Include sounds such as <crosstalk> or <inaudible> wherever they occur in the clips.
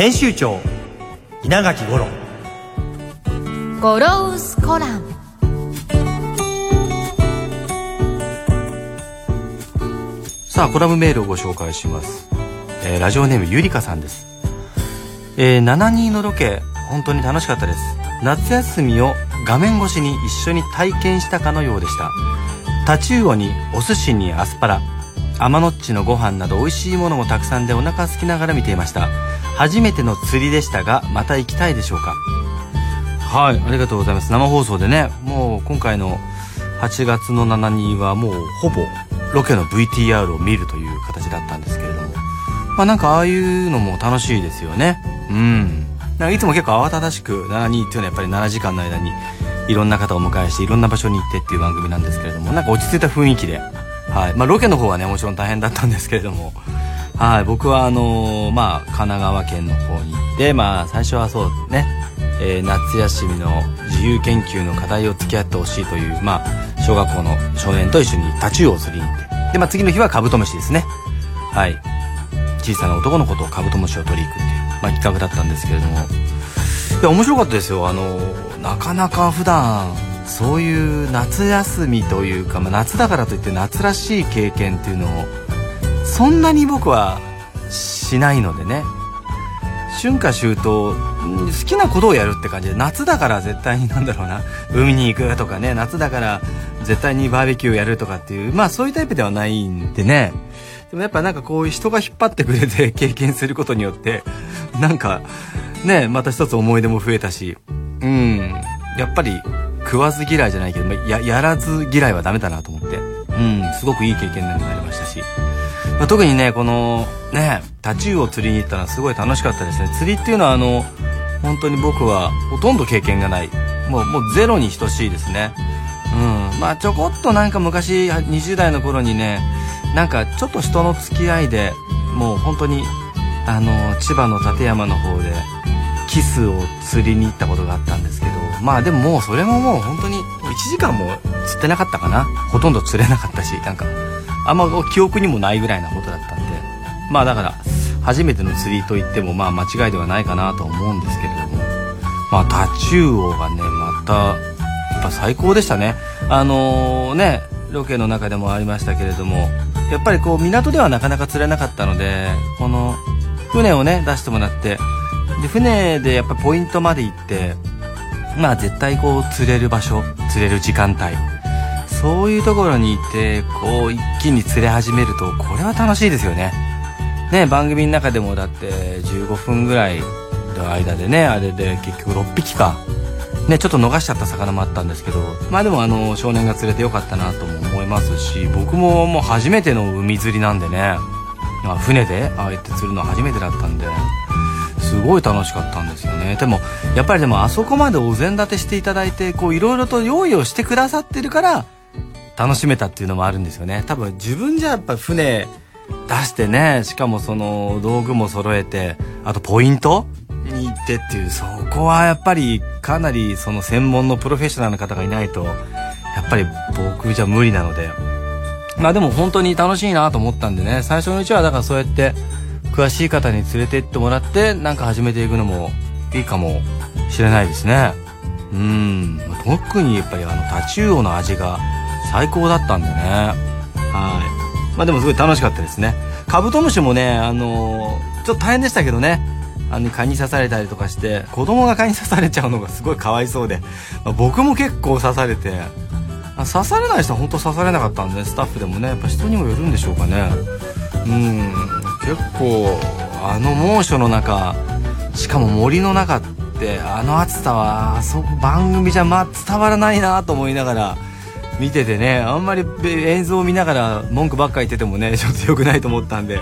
編集長稲垣五郎。ゴロウスコラム。さあコラムメールをご紹介します、えーラジオネームゆりかさんです、えー、72のロケ本当に楽しかったです。夏休みを画面越しに一緒に体験したかのようでした。タチウオにお寿司にアスパラ天のっちのご飯など美味しいものもたくさんでお腹空きながら見ていました初めての釣りでしたがまた行きたいでしょうか？はいありがとうございます。生放送でねもう今回の8月の7日はもうほぼロケの VTR を見るという形だったんですけれども。まあなんかああいうのも楽しいですよね。うん。なんかいつも結構慌ただしく72っていうのはやっぱり7時間の間にいろんな方をお迎えしていろんな場所に行ってっていう番組なんですけれどもなんか落ち着いた雰囲気で。はい。まあロケの方はねもちろん大変だったんですけれども。はい僕はあのーまあ神奈川県の方に行ってまあ最初はそうねえー夏休みの自由研究の課題を付き合ってほしいという、まあ、小学校の少年と一緒にタチウオを釣りに行って。で、まあ、次の日はカブトムシですね。はい。小さな男の子とカブトムシを取りに行くっていう、まあ、企画だったんですけれども。いや、面白かったですよ。あの、なかなか普段、そういう夏休みというか、まあ、夏だからといって夏らしい経験っていうのを、そんなに僕はしないのでね。春夏秋冬好きなことをやるって感じで夏だから絶対になんだろうな。海に行くとかね夏だから絶対にバーベキューやるとかっていうまあそういうタイプではないんでね。でもやっぱなんかこういう人が引っ張ってくれて <laughs> 経験することによってなんかねまた一つ思い出も増えたし。うん。やっぱり食わず嫌いじゃないけどややらず嫌いはダメだなと思って。うん。すごくいい経験になりましたし。まあ、特にねこのねタチウオ釣りに行ったのはすごい楽しかったですね。釣りっていうのはあの本当に僕はほとんど経験がない。もうもうゼロに等しいですね。うん。まあちょこっとなんか昔20代の頃にねなんかちょっと人の付き合いでもう本当にあの千葉の館山の方でキスを釣りに行ったことがあったんですけどまあでももうそれももう本当に1時間も釣ってなかったかな。ほとんど釣れなかったしなんか。あんま記憶にもないぐらいなことだったんでまあだから初めての釣りといってもまあ間違いではないかなと思うんですけれどもまあタチウオがねまたやっぱ最高でしたね。あのねロケの中でもありましたけれどもやっぱりこう港ではなかなか釣れなかったのでこの船をね出してもらってで船でやっぱポイントまで行ってまあ絶対こう釣れる場所釣れる時間帯そういうところに行ってこう一気に釣れ始めるとこれは楽しいですよね。ね番組の中でもだって15分ぐらいの間でねあれで結局6匹か。ねちょっと逃しちゃった魚もあったんですけどまあでもあの少年が釣れてよかったなとも思いますし僕ももう初めての海釣りなんでね、まあ、船でああやって釣るの初めてだったんですごい楽しかったんですよね。でもやっぱりでもあそこまでお膳立てしていただいてこういろいろと用意をしてくださってるから楽しめたっていうのもあるんですよね。多分自分じゃやっぱ船出してねしかもその道具も揃えてあとポイントに行ってっていうそこはやっぱりかなりその専門のプロフェッショナルの方がいないとやっぱり僕じゃ無理なので。まあでも本当に楽しいなと思ったんでね最初のうちはだからそうやって詳しい方に連れて行ってもらってなんか始めていくのもいいかもしれないですね。うん。特にやっぱりあのタチウオの味が最高だったんでね。はい。まあでもすごい楽しかったですね。カブトムシもねあのーちょっと大変でしたけどね。あの蚊に刺されたりとかして子供が蚊に刺されちゃうのがすごいかわいそうで、まあ僕も結構刺されて。刺されない人は本当刺されなかったんでね。スタッフでもねやっぱ人にもよるんでしょうかね。うん結構あの猛暑の中しかも森の中ってあの暑さはあそこ番組じゃまあ伝わらないなと思いながら見ててねあんまり映像を見ながら文句ばっか言っててもね <laughs> ちょっと良くないと思ったんで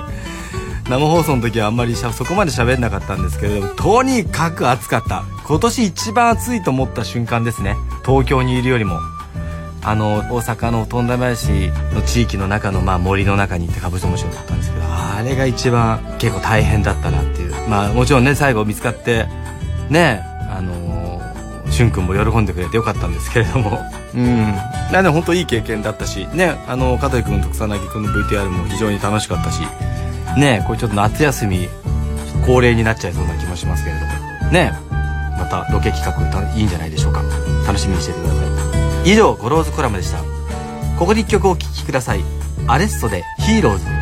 生放送の時はあんまりそこまで喋んなかったんですけどとにかく暑かった。今年一番暑いと思った瞬間ですね。東京にいるよりも。あの大阪の富田林の地域の中の、まあ、森の中に行ってカブトムシを取ったんですけどあれが一番結構大変だったなっていう。まあもちろんね最後見つかってねあの、しゅんくんも喜んでくれてよかったんですけれども。うん。なんで本当いい経験だったしねあの香取君と草薙君の VTR も非常に楽しかったしねこれちょっと夏休み恒例になっちゃいそうな気もしますけれども。ねまたロケ企画いいんじゃないでしょうか。楽しみにしててください。以上ゴローズコラムでした。ここで一曲お聴きください。 Alesso で Heroes。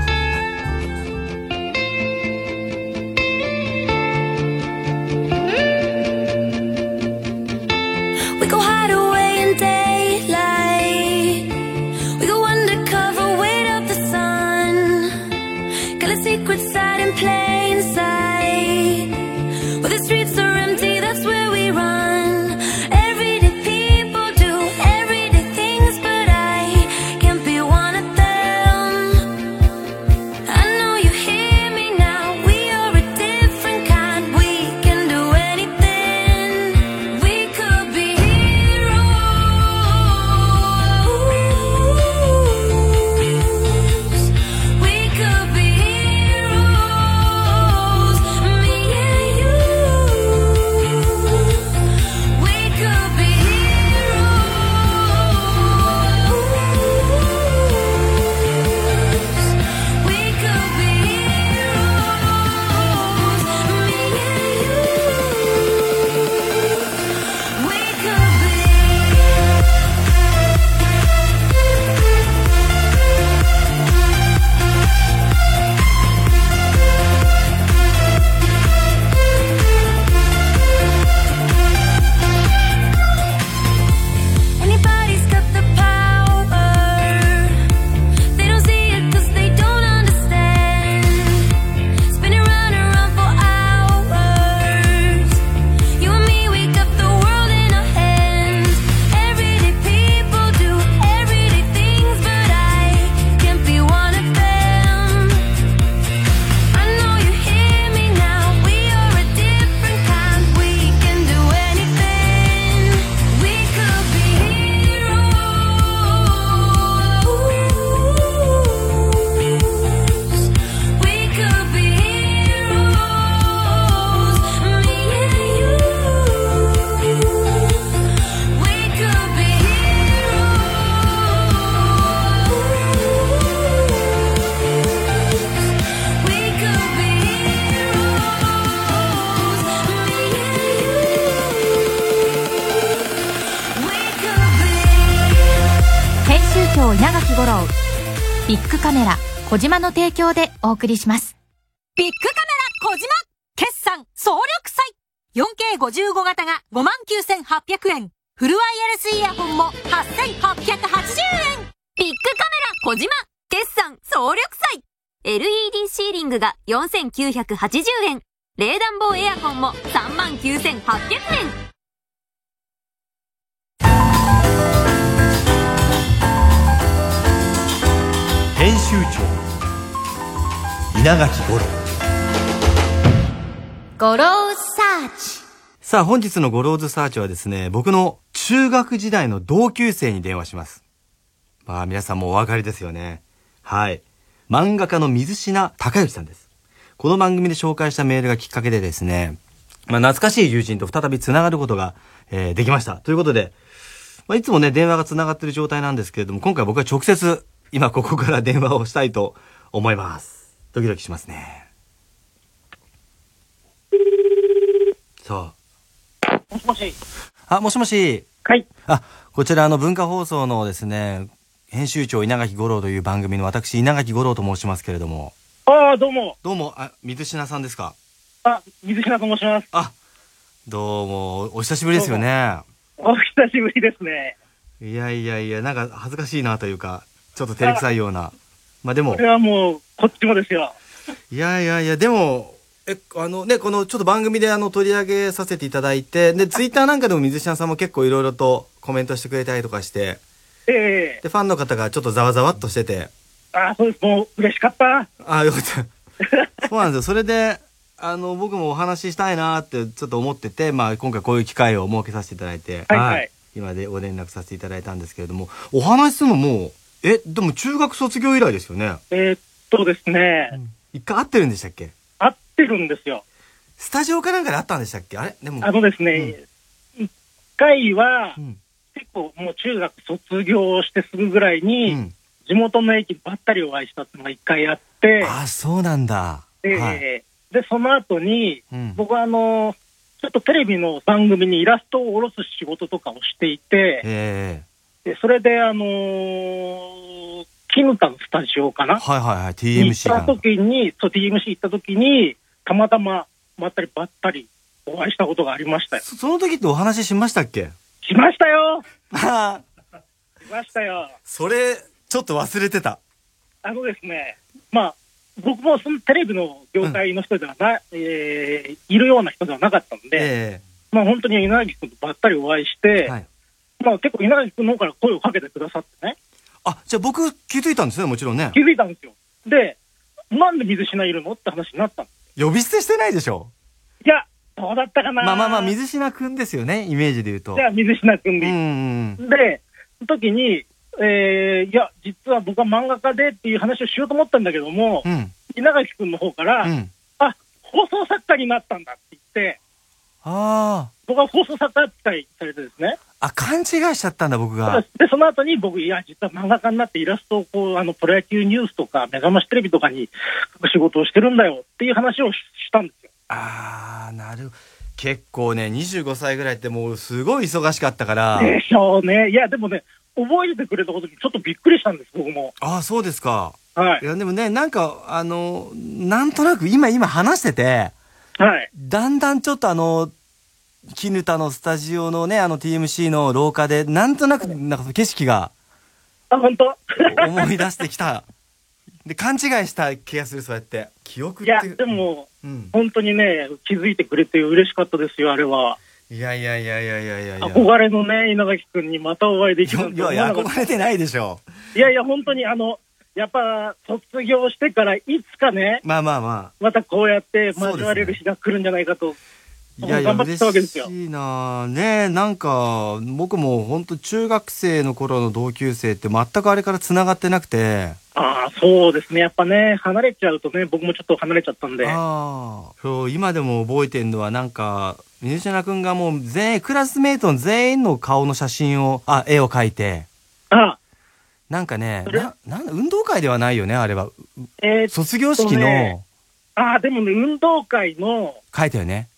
稲垣吾郎ビックカメラ小島の提供でお送りします。ビッグカメラ小島決算総力祭 !4K55 型が59,800円。フルワイヤレスイヤホンも8,880円ビッグカメラ小島決算総力祭 !LED シーリングが4,980円。冷暖房エアコンも39,800円。集長稲垣五郎。ゴローズサーチさあ本日のゴローズサーチはですね僕の中学時代の同級生に電話します。まあ皆さんもお分かりですよね。はい。漫画家の水品孝之さんです。この番組で紹介したメールがきっかけでですねまあ懐かしい友人と再び繋がることが、えー、できました。ということでまあ、いつもね、電話が繋がってる状態なんですけれども、今回僕は直接、今ここから電話をしたいと思います。ドキドキしますね。さあ。もしもし。あ、もしもし。はい。あ、こちらの文化放送のですね、編集長稲垣五郎という番組の私稲垣五郎と申しますけれども。ああ、どうも。どうも、あ、水品さんですか？あ、水品と申します。あ、どうも、お久しぶりですよね。お久しぶりですね。いやいやいや、なんか恥ずかしいなというか、ちょっと照れくさいような。まあでも。これはもう、こっちもですよ。いやいやいや、でも、え、あのね、このちょっと番組であの取り上げさせていただいて、で、ツイッターなんかでも水島さんも結構いろいろとコメントしてくれたりとかして、ええで、ファンの方がちょっとざわざわっとしてて、ああ、そうです。もう嬉しかった。ああ、よかった。そうなんですよ。それで、あの、僕もお話ししたいなってちょっと思ってて、まあ、今回こういう機会を設けさせていただいて、はいはい今でご連絡させていただいたんですけれども、お話しするのもう、え、でも中学卒業以来ですよね。えーっとですね、一回会ってるんでしたっけ？合ってるんですよ。スタジオかなんかで会ったんでしたっけ？あれ？でも。あのですね、一、回はう、ん。結構もう中学卒業してすぐぐらいに、うん。地元の駅ばったりお会いしたっていうのが一回あって、あ、そうなんだ。で、はい。で、その後に、うん。僕はあの、ちょっとテレビの番組にイラストを下ろす仕事とかをしていて、えでそれであのー、キヌタのスタジオかえな？はいはいはい。行っ TMC たが。時に、そう、TMC 行った時に、たまたま、まったりばったりお会いしたことがありましたよ。そその時ってお話ししましたっけ？しましたよ <laughs> ああ、しましたよそれ、ちょっと忘れてた。あのですね、まあ、僕もそのテレビの業界の人ではな、えーいるような人ではなかったんで、えまあ本当に稲垣君とばったりお会いして、えはい。まあ結構稲垣君の方から声をかけてくださってね、あ、じゃあ僕気づいたんですね、もちろんね気。づいたんですよ。で、なんで水品いるのって話になった。呼び捨てしてないでしょいや、どうだったかなまあまあまあ、水品くんですよね、イメージで言うと。じゃあ水品君でいいうんうん。で、その時に、えー、いや、実は僕は漫画家でっていう話をしようと思ったんだけども、うん。稲垣君の方から、うん。あ、放送作家になったんだって言って、あ僕は放送作家扱いされてですね。あ。あ、勘違いしちゃったんだ、僕が。で、その後に僕、いや、実は漫画家になってイラストをこう、あの、プロ野球ニュースとか、目覚ましテレビとかに仕事をしてるんだよっていう話をししたんですよ。ああ、なる結構ね、25歳ぐらいってもうすごい忙しかったから。でしょうね。いや、でもね、覚えててくれたことにちょっとびっくりしたんです、僕も。ああ、そうですか。はいい。や、でもね、なんか、あの、なんとなく今、今話してて、はい。だんだんちょっとあの、キヌタのスタジオのね、あの TMC の廊下で、なんとなく、なんか景色があ、本当？思い出してきた。で、勘違いした気がする、そうやって。記憶って。いや、でも、うん。本当にね、気づいてくれて嬉しかったですよ、あれは。いやいやいやいやいやいや。憧れのね、稲垣君にまたお会いできるいやいや、憧れてないでしょ。たいやいや、本当にあの、やっぱ卒業してからいつかね、まあまあままたこうやって交われる日が来るんじゃないかと。あ。いやいや、嬉しいなねなんか、僕も本当中学生の頃の同級生って全くあれから繋がってなくて、ああ、そうですね。やっぱね、離れちゃうとね、僕もちょっと離れちゃったんで。あああ。そう、今でも覚えてるのはなんか、水島くんがもう全員、クラスメイトの全員の顔の写真を、あ、絵を描いて、あ、なんかね、な、なん運動会ではないよね、あれは。えー、卒業式のね、ああ、でもね、運動会の、書いたよね。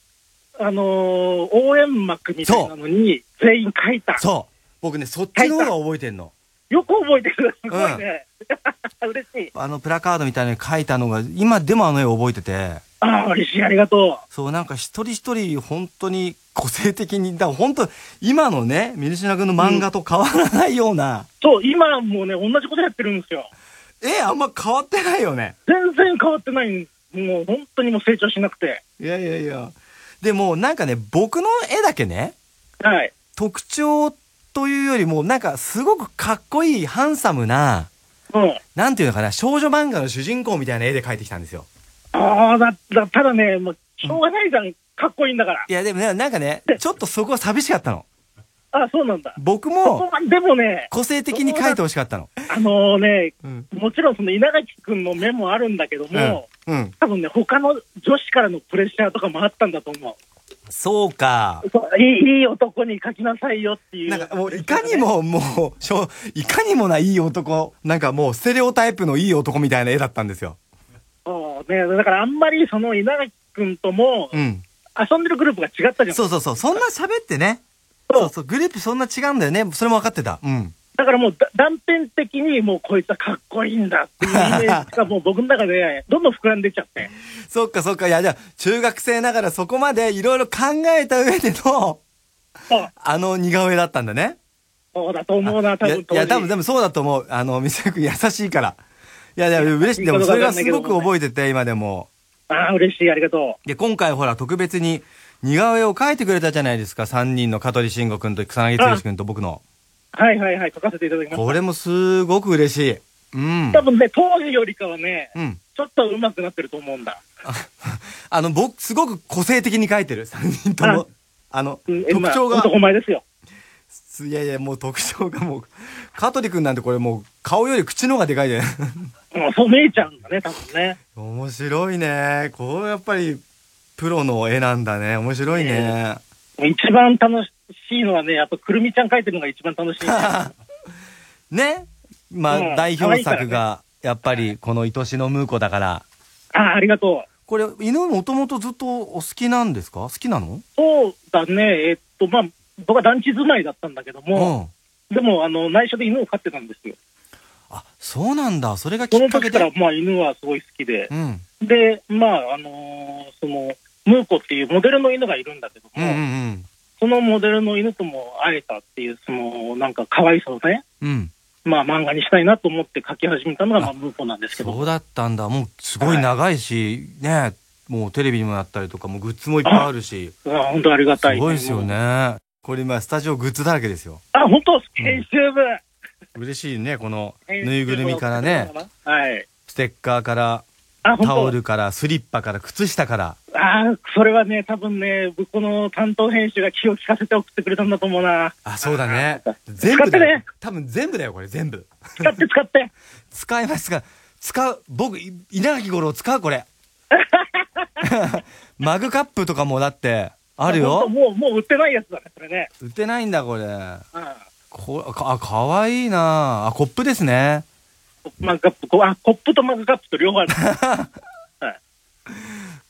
あのー応援幕みたいなのに全員書いた。そう。僕ね、そっちの方が覚えてんの。よく覚えてる。すごいね。<laughs> 嬉しい。あのプラカードみたいなのに書いたのが、今でもあの絵を覚えてて、ああ、嬉しい。ありがとそう、なんか一人一人本当に個性的に、だ本当、今のね、水島くんの漫画と変わらないような、う。そう、今もね、同じことやってるんですよ。絵あんま変わってないよね。全然変わってない。もう本当にもう成長しなくて。いやいやいや。でもなんかね、僕の絵だけね、はい。特徴というよりも、なんかすごくかっこいい、ハンサムな、うん。なんていうのかな、少女漫画の主人公みたいな絵で描いてきたんですよ。ああ、だ、だ、ただね、もう、しょうがないじゃん。かっこいいんだから。いやでもね、なんかね、ちょっとそこは寂しかったの。ああ、そうなんだ。僕もはでもね、個性的に描いてほしかったの。あのね、うん。もちろんその稲垣くんの目もあるんだけども、うん。多分ね、他の女子からのプレッシャーとかもあったんだと思そう。そういいいい男に書きなさいよっていう。なんかもういかに。ももう、しょいかにもないい男、なんかもうステレオタイプのいい男みたいな絵だったんですよ。そうね、だからあんまりその稲垣くんともうん。遊んでるグループが違ったじゃん。そうそうそう。そんな喋ってね。そうそうそう。グループそんな違うんだよね。それも分かってた。うん。だからもうだ断片的にもうこいつはかっこいいんだっていうイメージがもう僕の中でどんどん膨らんでっちゃって。そっかそっか。いや、じゃあ、中学生ながらそこまでいろいろ考えた上での、あの似顔絵だったんだね。そうだと思うな、多いや、分いや、多分、でもそうだと思う。あの、みせくん優しいから。いや、いや、嬉しい。でもそれがすごく覚えてて、今でも。ああ、嬉しい、ありがとで、今回ほら、特別に似顔絵を描いてくれたじゃないですか。3人の香取慎吾くんと草薙剛くんと僕の。はいはいはい、書かせていただきました。これもすごく嬉しい。うん。多分ね、当時よりかはね、うん。ちょっと上手くなってると思うんだ。あ <laughs> の、僕、すごく個性的に書いてる。3人とも。あの、うん特徴がまあ、男前ですよ。いやいや、もう特徴がもう、香取君なんてこれもう、顔より口の方がでかいで。もうそう見えちゃうんだね、多分ね。面白いね。こうやっぱり、プロの絵なんだね。面白いね。一番楽しいのはね、やっぱくるみちゃん描いてるのが一番楽しい。<laughs> ね？まあ、うん代表作が、やっぱり、この愛しのムーコだから。ああ、ありがとう。これ、犬もともとずっとお好きなんですか？好きなの？そうだね、えっと、まあ、僕は団地住まいだったんだけどうも、ん。でも、あの、内緒で犬を飼ってたんですよ。あ、そうなんだ。それがきそのっかけで？時から、まあ、犬はすごい好きでう、ん。で、まあ、あのーその、ムーコっていうモデルの犬がいるんだけども、うんうんそのモデルの犬とも会えたっていう、その、なんか可愛さをね、うん。うん。まあ、漫画にしたいなと思って描き始めたのが、まあ、ムーコなんですけど。そうだったんだ。もう、すごい長いし、ねもうテレビにもなったりとか、もうグッズもいっぱいあるし。あ本当ありがたい。すごいですよ。ね。これ今、スタジオグッズだらけですよ。あ、本当編集部。嬉しいね、この、ぬいぐるみからね、。はい。ステッカーから、タオルから、スリッパから、靴下から。ああ、それはね、多分ね、僕この担当編集が気を利かせて送ってくれたんだと思うな。あ、そうだねあ。全部だよ使ってね。多分全部だよ、これ、全部。使って使って。<laughs> 使いますが、使う、僕、い稲垣吾郎使う、これ。<laughs> マグカップとかもだって、あるよ。もう、もう売ってないやつだね、それね。売ってないんだ、これ。うん。こかあ、かわいいなあ、コップですね。マグカップ、こうあ、コップとマグカップと両方ある。<laughs> はい。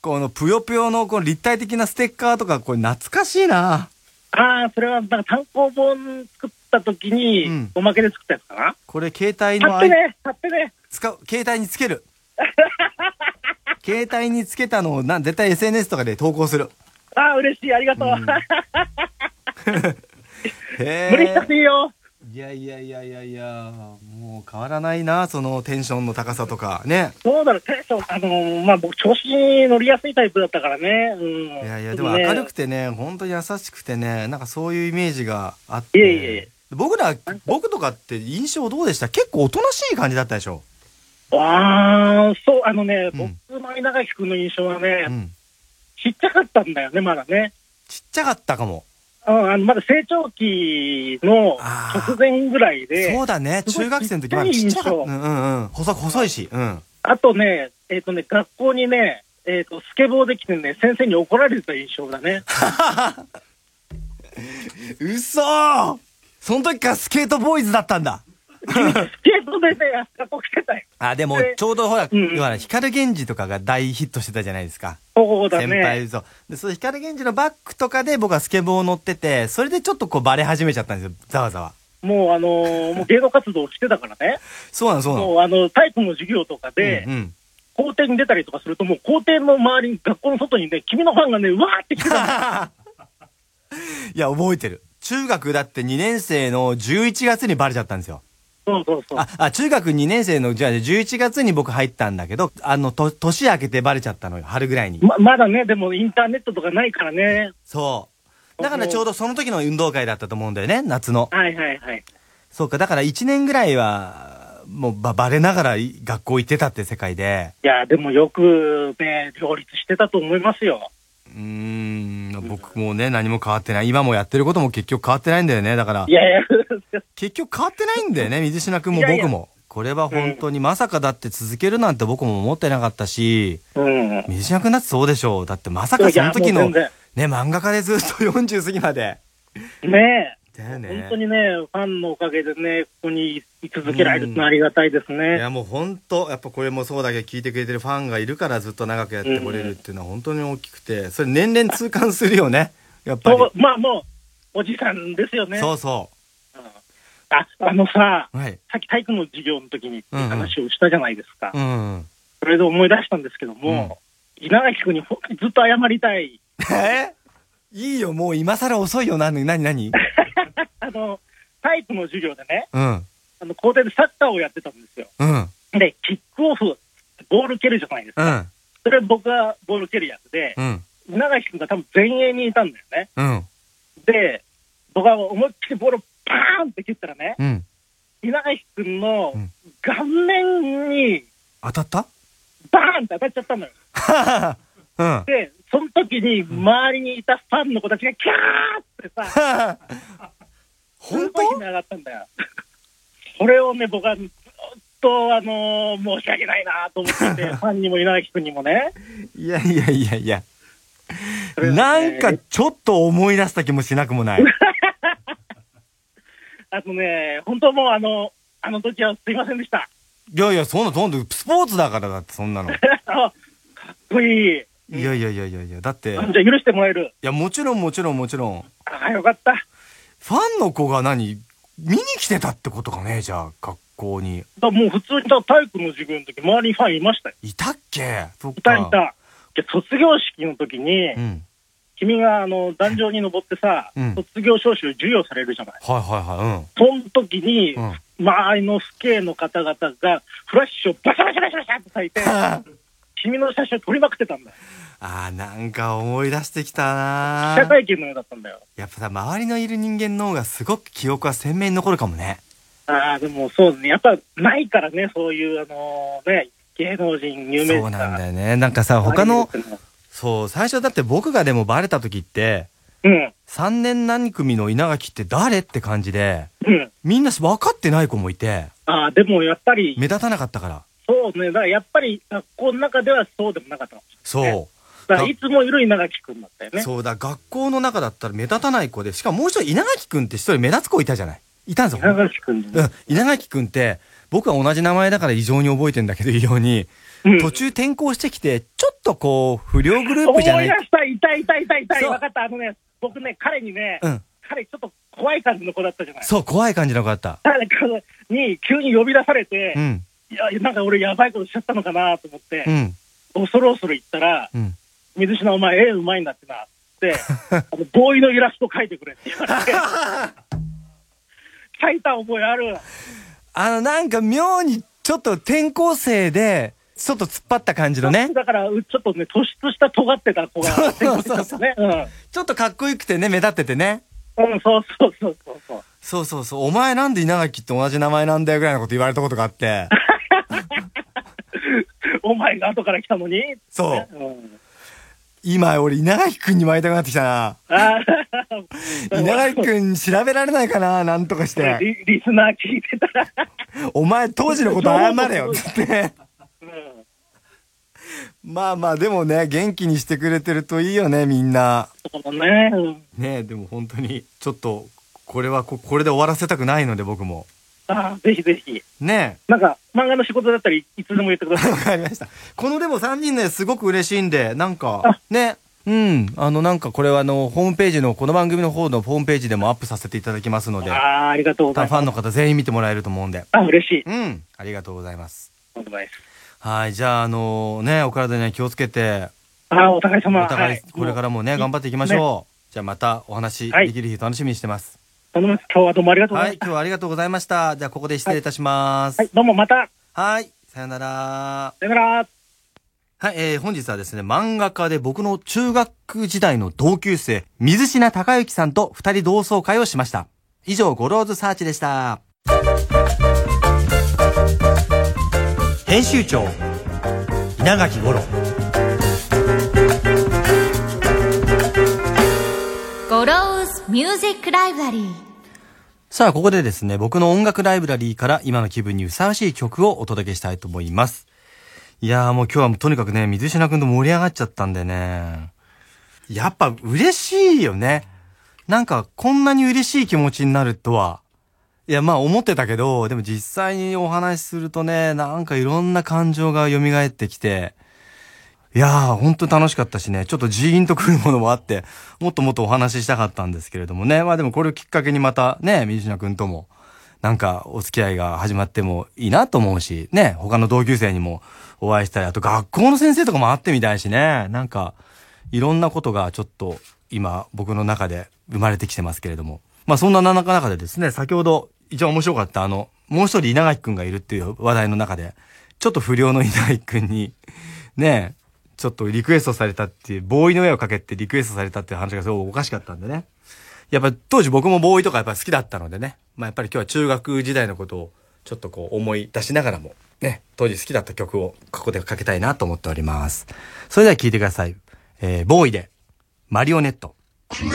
このぷよぷよのこの立体的なステッカーとか、これ懐かしいなああ、それは、なんか単行本作った時に、うんおまけで作ったやつかな。これ携帯の買ってね、買ってね。使う、携帯につける。<laughs> 携帯につけたのをな、絶対 SNS とかで投稿する。ああ、嬉しい、ありがとう。うん <laughs> へ無理しなくていいよ。いやいやいやいやいや、もう変わらないな、そのテンションの高さとか。ね。そうだろう、テンション、あのーまあ僕、調子に乗りやすいタイプだったからね。うん。いやいや、でもね明るくてね、本当に優しくてね、なんかそういうイメージがあって。いえいえ僕ら、僕とかって印象どうでした？結構おとなしい感じだったでしょ？ああ、そう、あのね、うん僕の稲垣君の印象はね、うん。ちっちゃかったんだよね、まだね。ちっちゃかったかも。うん、あのまだ成長期の直前ぐらいで、そうだね。中学生の時まだちっちゃかった。うんうんうん。細細いし。うん。あとね、えっ、とね、学校にね、えっ、と、スケボーできてね、先生に怒られてた印象だね。<laughs> 嘘その時からスケートボーイズだったんだ。スケートでね、学校来てたよ。あ、でもで、ちょうどほら、うんうん光源氏とかが大ヒットしてたじゃないですか。そうだね。先輩、そう。で、その光源氏のバックとかで僕はスケボー乗ってて、それでちょっとこうバレ始めちゃったんですよ。ざわざわ。もうあのー <laughs> もう芸能活動をしてたからね。そうなの、そうなの。もうあの、体育の授業とかで、うんうん。校庭に出たりとかすると、もう校庭の周りに、学校の外にね、君のファンがね、うわーって来てたの <laughs> いや、覚えてる。中学だって2年生の11月にバレちゃったんですよ。そうそうそう。あ、あ、中学2年生の、じゃあ11月に僕入ったんだけど、あの、と、年明けてバレちゃったのよ、春ぐらいに。ままだね、でもインターネットとかないからね。そう。だからちょうどその時の運動会だったと思うんだよね、夏の。はいはいはい。そうか、だから1年ぐらいは、もうば、バレながらい学校行ってたって世界で。いや、でもよくね、両立してたと思いますよ。うーん、僕もね、何も変わってない。今もやってることも結局変わってないんだよね。だからい、やいや、<laughs> 結局変わってないんだよね、水品くんも僕も。これは本当にまさかだって続けるなんて僕も思ってなかったし、うん。水島くんだってそうでしょう。だってまさかその時のね、漫画家でずっと40過ぎまで。然ねえ。本当にね、ファンのおかげでね、ここに居続けられるのはありがたいですいね。やもう本当やっぱこれもそうだけど聞いてくれてるファンがいるからずっと長くやってこれるっていうのは本当に大きくて、それ年々痛感するよね。やっぱり。まあもう、おじさんですよね。そうそうんあ、あのさ、う。はい。さっき体育の授業の時に話をしたじゃないですか。うん。それで思い出したんですけども、稲垣君にずっと謝りたい。<laughs> え？いいよ、もう今更遅いよ。なになになにあの、体育の授業でね、うん。あの、校庭でサッカーをやってたんですよ。うん。で、キックオフ、ボール蹴るじゃないですか。うん。それ僕がボール蹴るやつで、うん。稲垣君が多分前衛にいたんだよね。うん。で、僕は思いっきりボールをパーンって蹴ったらね、うん。稲垣くんのうん顔面に当たった？バーンって当たっちゃったのよ。<laughs> うん。で、その時に周りにいたファンの子たちがキャーってさ、す <laughs> 本ごい悲鳴上がったんだよ。それをね、僕はずっと、あのー申し訳ないなと思ってて、<laughs> ファンにも稲垣くんにもね。当いやいやいやいや。ねなんかちょっと思い出した気もしなくもない。<laughs> あとね、本当もうあの、あの時はすいませんでした。いやいや、そんな、そんな、スポーツだからだって、そんなの。<laughs> かっこいい。やいやいやいやいや、だって、じゃあ許してもらえる。や、もちろんもちろんもちろん、ああ、よかった。ファンの子が何、見に来てたってことかね、じゃあ、学校に。だもう普通にさ体育の授業の時周りにファンいましたよ。いたっけ？そっいたいか。た。で卒業式の時に、うん。君があの壇上に登ってさ、うん卒業証書授与されるじゃない。はいはいはその時に、い。うん。うん。周りの父兄の方々がフラッシュをバシャバシャバシャバシャって咲いて、<laughs> 君の写真を撮りまくってたんだよ。あー、なんか思い出してきたな記者会見のようだったんだよ。やっぱさ、周りのいる人間の方がすごく記憶は鮮明に残るかもね。ああ、でもそうですね。やっぱないからね、そういう、あのね、芸能人、有名人そうなんだよね。なんかさ、他の、そう、最初だって僕がでもバレた時って、のは3年何組の稲垣って誰って感じで、うん、みんな分かってない子もいて、ああ、でもやっぱり、目立たなかったから。そうね、だからやっぱり学校の中ではそうでもなかったの。そう。だいつもいる稲垣君だったよね。そうだ、学校の中だったら目立たない子で、しかももう一人稲垣くんって一人目立つ子いたじゃない？いたんですよ。稲垣君うん。稲垣くんって、僕は同じ名前だから異常に覚えてんだけど、異様に。うん途中転校してきて、ちょっとこう、不良グルー思いプじゃない？出した、いたいたいたいた分かった、あのね、僕ね、彼にね、うん。彼ちょっと怖い感じの子だったじゃない？そう、怖い感じの子だった。誰かに急に呼び出されて、うん。いや、なんか俺やばいことしちゃったのかなと思ってう、ん。恐る恐る言ったら、うん。水島お前絵うまいんだってなって、<laughs> あのボーイのイラスト描いてくれって言われて、<laughs> 描いた覚えある。あの、なんか妙に、ちょっと転校生で、ちょっと突っ張った感じのね。だから、うちょっとね、突出した尖ってた子が、そうそうそうそうね。うん。ちょっとかっこよくてね、目立っててね。うん、そうそうそうそうそう。そうそうそう。お前なんで稲垣って同じ名前なんだよぐらいのこと言われたことがあって。<laughs> お前が後から来たのに。そう。うん。今俺稲垣くんに会いたくなってきたな。あ稲垣くん調べられないかななんとかしあ、て。<laughs> リリスナー聞いてたら。お前当時のこと謝れよつって。うんまあまあでもね、元気にしてくれてるといいよね、みんな。そうね。うんねでも本当に、ちょっと、これはこ、これで終わらせたくないので僕も。ああ、ぜひぜひ。ねなんか、漫画の仕事だったらいいつでも言ってください。<laughs> わかりました。このでも3人ね、すごく嬉しいんで、なんかあ、ね、うん、あの、なんかこれはあの、ホームページの、この番組の方のホームページでもアップさせていただきますので、ああ、ありがとうございます。ファンの方全員見てもらえると思うんで。あ、嬉しい。うん、ありがとうございます。はい、じゃあ、あのね、お体には気をつけて、ああ、お互い様。お互いはい、これからもね、頑張っていきましょう。じゃあまたお話はいできる日楽しみにしてます。今日はどうもありがとうござはいい、ました。今日はありがとうございました。じゃあここで失礼いたします。はい、どうもまた。はい、さよなら。さよなら。はい、えー、本日はですね、漫画家で僕の中学時代の同級生、水品孝之さんと二人同窓会をしました。以上、ゴローズサーチでした。編集長稲垣五郎ゴローズミュージックライブラリーさあ、ここでですね、僕の音楽ライブラリーから今の気分にふさわしい曲をお届けしたいと思います。いやーもう今日はとにかくね、水品くんと盛り上がっちゃったんでね。やっぱ嬉しいよね。なんかこんなに嬉しい気持ちになるとは。いや、まあ思ってたけど、でも実際にお話しするとね、なんかいろんな感情が蘇ってきて、いやー、本当に楽しかったしね、ちょっとジーンとくるものもあって、もっともっとお話ししたかったんですけれどもね。まあでもこれをきっかけにまたね、水島くんとも、なんかお付き合いが始まってもいいなと思うし、ね、他の同級生にもお会いしたり、あと学校の先生とかも会ってみたいしね、なんか、いろんなことがちょっと今僕の中で生まれてきてますけれども。まあそんな中中でですね、先ほど一番面白かったあの、もう一人稲垣くんがいるっていう話題の中で、ちょっと不良の稲垣くんに、ねちょっとリクエストされたっていう、ボーイの絵をかけてリクエストされたっていう話がすごいおかしかったんでね。やっぱ当時僕もボーイとかやっぱ好きだったのでね。まあやっぱり今日は中学時代のことをちょっとこう思い出しながらも、ね、当時好きだった曲をここでかけたいなと思っております。それでは聴いてください。えー、ボーイで、マリオネット。も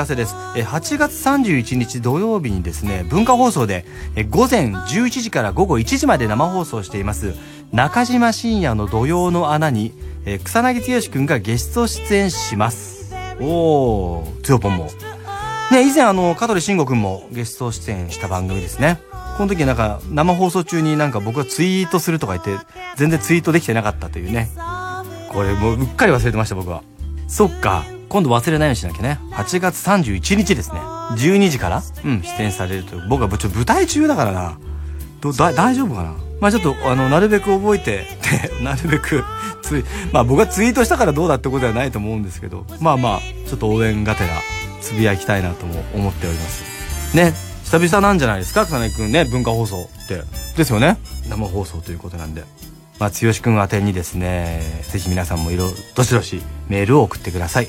らせです。え8月31日土曜日にですね、文化放送で、午前11時から午後1時まで生放送しています、中島深夜の土曜の穴に、草薙剛くんがゲスト出演します。おー、つよぽんも。ね、以前あの、香取慎吾くんもゲスト出演した番組ですね。この時なんか生放送中になんか僕がツイートするとか言って、全然ツイートできてなかったというね。これもううっかり忘れてました僕は。そっか。今度忘れないようにしなきゃね。8月31日ですね。12時からうん、出演されるという。僕はちょっと舞台中だからな。ど、だ、大丈夫かな？まあちょっと、あの、なるべく覚えて、で、<laughs> なるべく、つ、まあ僕がツイートしたからどうだってことではないと思うんですけど、まあまあ、ちょっと応援がてら、つぶやきたいなとも思っております。ね、久々なんじゃないですか？草薙くんね、文化放送って。ですよね生放送ということなんで。まあ、剛くん宛てにですね、ぜひ皆さんもいろ、どしどしメールを送ってください。